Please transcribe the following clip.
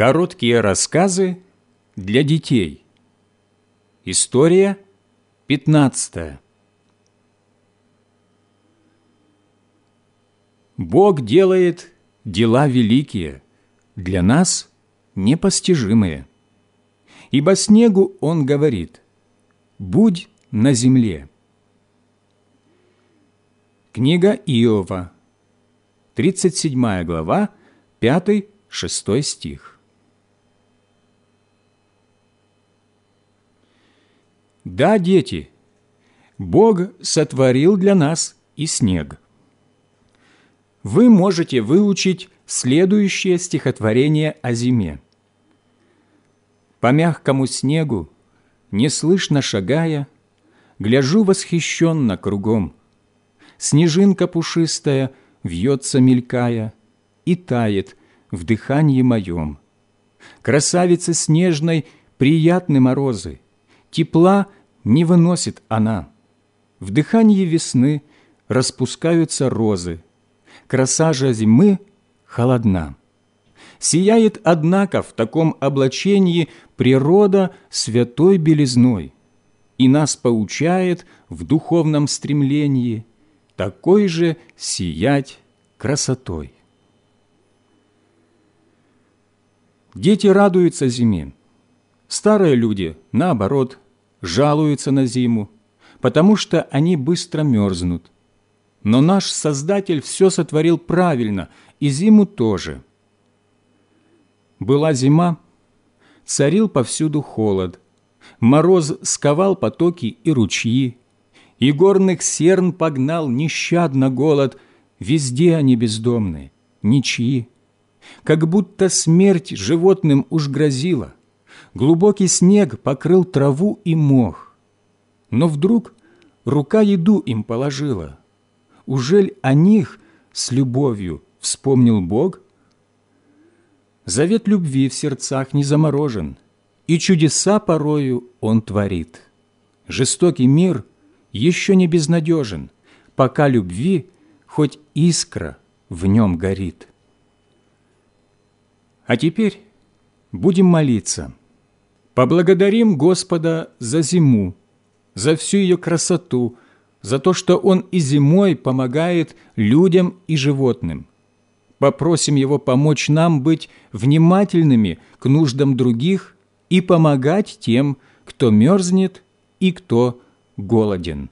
Короткие рассказы для детей. История 15. Бог делает дела великие, для нас непостижимые. Ибо снегу Он говорит «Будь на земле». Книга Иова, 37 глава, 5-6 стих. Да, дети, Бог сотворил для нас и снег. Вы можете выучить следующее стихотворение о зиме. По мягкому снегу, неслышно шагая, Гляжу восхищенно кругом. Снежинка пушистая вьется мелькая И тает в дыхании моем. Красавица снежной приятны морозы, Тепла не выносит она. В дыхании весны распускаются розы, Краса же зимы холодна. Сияет, однако, в таком облачении природа святой белизной и нас поучает в духовном стремлении такой же сиять красотой. Дети радуются зиме. Старые люди, наоборот, жалуются на зиму, потому что они быстро мерзнут. Но наш Создатель все сотворил правильно, и зиму тоже. Была зима, царил повсюду холод, мороз сковал потоки и ручьи, и горных серн погнал нещадно голод, везде они бездомны, ничьи. Как будто смерть животным уж грозила, глубокий снег покрыл траву и мох. Но вдруг рука еду им положила. Ужель о них с любовью вспомнил Бог? Завет любви в сердцах не заморожен, и чудеса порою Он творит. Жестокий мир еще не безнадежен, пока любви хоть искра в нем горит. А теперь будем молиться. Поблагодарим Господа за зиму, за всю ее красоту, за то, что Он и зимой помогает людям и животным. Попросим Его помочь нам быть внимательными к нуждам других и помогать тем, кто мерзнет и кто голоден.